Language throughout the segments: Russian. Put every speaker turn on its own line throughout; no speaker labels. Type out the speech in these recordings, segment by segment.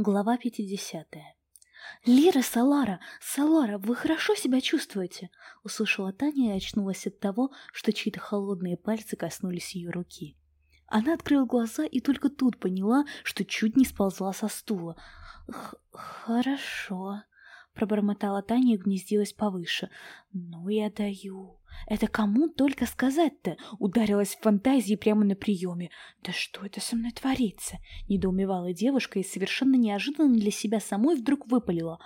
Глава 50. «Лира, Салара! Салара, вы хорошо себя чувствуете?» Услышала Таня и очнулась от того, что чьи-то холодные пальцы коснулись ее руки. Она открыла глаза и только тут поняла, что чуть не сползла со стула. «Хорошо», — пробормотала Таня и гнездилась повыше. «Ну я даю. Это кому только сказать-то?» Ударилась в фантазии прямо на приеме. «Да что это со мной творится?» Недоумевала девушка и совершенно неожиданно для себя самой вдруг выпалила.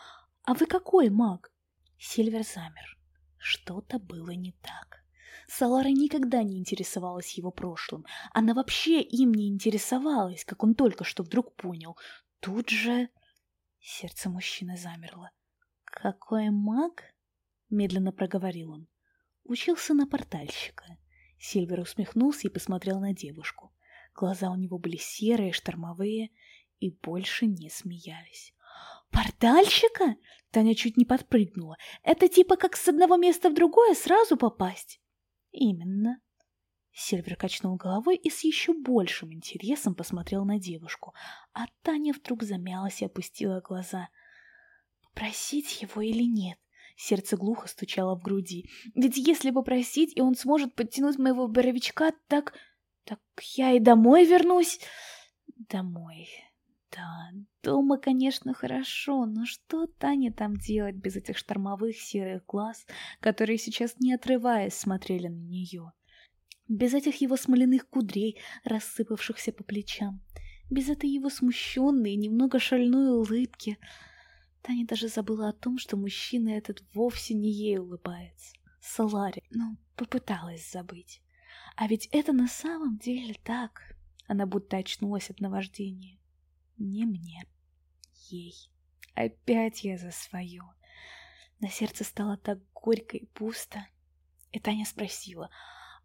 «А вы какой маг?» Сильвер замер. Что-то было не так. Салара никогда не интересовалась его прошлым. Она вообще им не интересовалась, как он только что вдруг понял. Тут же... Сердце мужчины замерло. «Какой маг?» — медленно проговорил он. Учился на портальщика. Сильвер усмехнулся и посмотрел на девушку. Глаза у него были серые, штормовые и больше не смеялись. «Портальщика?» Таня чуть не подпрыгнула. «Это типа как с одного места в другое сразу попасть?» «Именно». Сильвер качнул головой и с еще большим интересом посмотрел на девушку, а Таня вдруг замялась и опустила глаза. «Попросить его или нет?» Сердце глухо стучало в груди. Ведь если попросить, и он сможет подтянуть моего боровичка, так... Так я и домой вернусь. Домой. Да, дома, конечно, хорошо, но что Таня там делать без этих штормовых серых глаз, которые сейчас, не отрываясь, смотрели на нее? Без этих его смоляных кудрей, рассыпавшихся по плечам? Без этой его смущенной, немного шальной улыбки? Таня даже забыла о том, что мужчина этот вовсе не ей улыбается. Салари, ну, попыталась забыть. А ведь это на самом деле так. Она будто очнулась от наваждения. Не мне. Ей. Опять я за свое. На сердце стало так горько и пусто. И Таня спросила,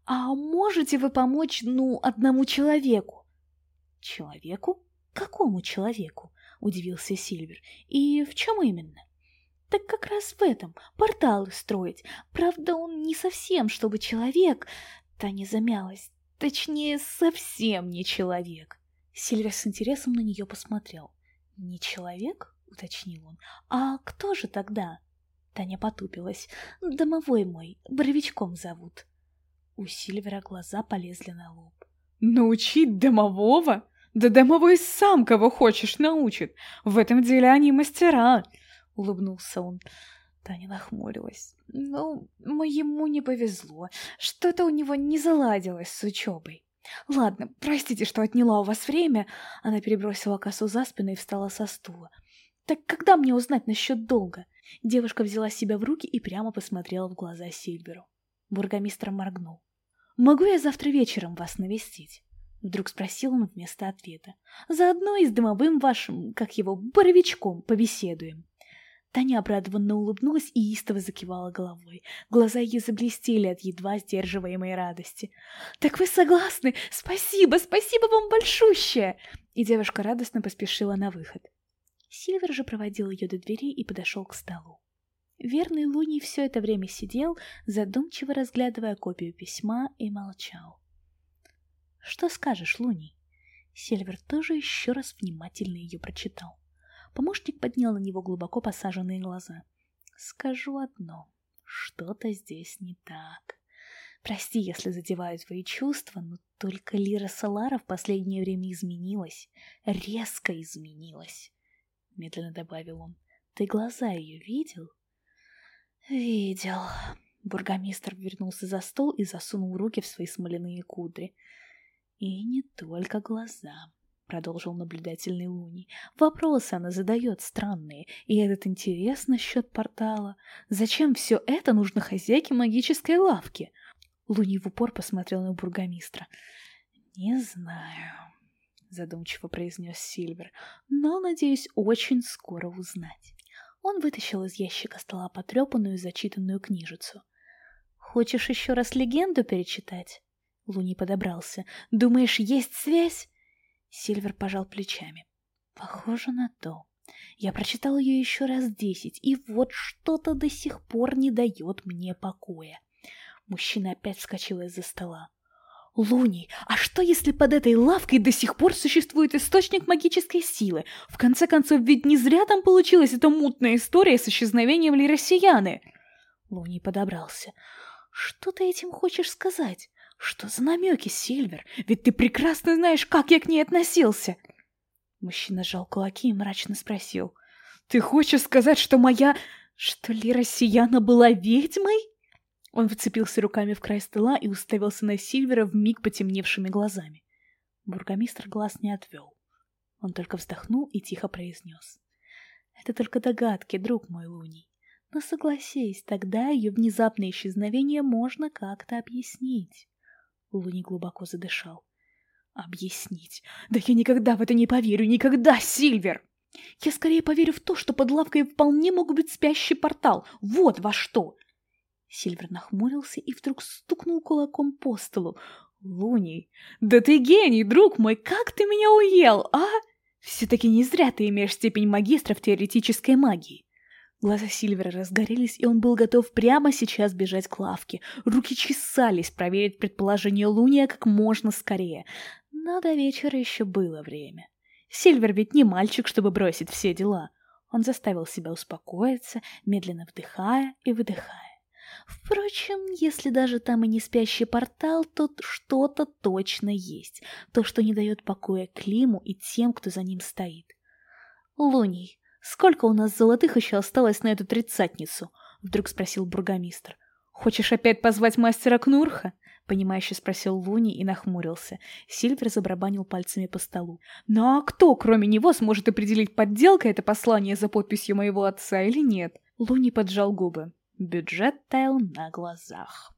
«А можете вы помочь, ну, одному человеку?» «Человеку? Какому человеку?» — удивился Сильвер. «И в чем именно?» «Так как раз в этом. Порталы строить. Правда, он не совсем, чтобы человек...» Таня замялась. Точнее, совсем не человек. Сильвер с интересом на нее посмотрел. «Не человек?» — уточнил он. «А кто же тогда?» Таня потупилась. «Домовой мой, Боровичком зовут». У Сильвера глаза полезли на лоб.
«Научить домового?» Да домовой сам кого хочешь научит. В этом деле они мастера. Улыбнулся он. Таня нахмурилась. Ну, моему не повезло. Что-то у него не заладилось с учебой. Ладно, простите, что отняла у вас время. Она перебросила косу за спину и встала со стула. Так когда мне узнать насчет долга? Девушка взяла себя в руки и прямо посмотрела в глаза Сильверу. Бургомистр моргнул. «Могу я завтра вечером вас навестить?» Вдруг спросил он вместо ответа. «Заодно и с дымовым вашим, как его, боровичком побеседуем». Таня обрадованно улыбнулась и истово закивала головой. Глаза ее заблестели от едва сдерживаемой радости. «Так вы согласны? Спасибо, спасибо вам большущее!» И девушка радостно поспешила на выход. Сильвер же проводил ее до двери и подошел к столу. Верный Луний все это время сидел, задумчиво разглядывая копию письма, и молчал. Что скажешь, Луни? Сильвер тоже еще раз внимательно ее прочитал. Помощник поднял на него глубоко посаженные глаза. Скажу одно. Что-то здесь не так. Прости, если задеваю твои чувства, но только Лира Салара в последнее время изменилась. Резко изменилась. Медленно добавил он. Ты глаза ее видел? Видел. Бургомистр вернулся за стол и засунул руки в свои смоляные кудри. И не только глаза, продолжил наблюдательный Луни. Вопросы она задает странные, и этот интерес насчет портала. Зачем все это нужно хозяйке магической лавки? Луни в упор посмотрел на бургомистра. Не знаю, задумчиво произнес Сильвер, но, надеюсь, очень скоро узнать. Он вытащил из ящика стола потрепанную зачитанную книжицу. «Хочешь еще раз легенду перечитать?» Луни подобрался. «Думаешь, есть связь?» Сильвер пожал плечами. «Похоже на то. Я прочитал ее еще раз десять, и вот что-то до сих пор не дает мне покоя». Мужчина опять вскочил из-за стола.
Луни, а что если под этой лавкой до сих пор существует источник магической силы? В конце концов, ведь не зря там получилась эта мутная история с исчезновением Лиросияны. Луни подобрался. Что ты этим хочешь сказать? Что за намеки, Сильвер? Ведь ты прекрасно знаешь, как я к ней относился. Мужчина сжал кулаки и мрачно спросил. Ты хочешь сказать, что моя... Что Лира Сияна была ведьмой? Он вцепился руками в край стола и уставился на Сильвера в миг потемневшими глазами. Бургомистр глаз не отвел. Он только вздохнул и тихо произнес. «Это только догадки, друг мой Луний. Но согласись, тогда ее внезапное исчезновение можно как-то объяснить». Луни глубоко задышал. «Объяснить? Да я никогда в это не поверю, никогда, Сильвер!» «Я скорее поверю в то, что под лавкой вполне мог быть спящий портал. Вот во что!» Сильвер нахмурился и вдруг стукнул кулаком по столу. «Луний, да ты гений, друг мой, как ты меня уел, а? Все-таки не зря ты имеешь степень магистра в теоретической магии». Глаза Сильвера разгорелись, и он был готов прямо сейчас бежать к лавке. Руки чесались проверить предположение Луния как можно скорее. Но до вечера еще было время. Сильвер ведь не мальчик, чтобы бросить все дела. Он заставил себя успокоиться, медленно вдыхая и выдыхая. Впрочем, если даже там и не спящий портал, то что-то точно есть. То, что не дает покоя Климу и тем, кто за ним стоит. «Луний, сколько у нас золотых еще осталось на эту тридцатницу?» — вдруг спросил бургомистр. «Хочешь опять позвать мастера Кнурха?» — понимающе спросил Луни и нахмурился. Сильвер забарабанил пальцами по столу. «Ну а кто, кроме него, сможет определить, подделка это послание за подписью моего отца или нет?» Луни поджал губы. Бюджет таял на глазах.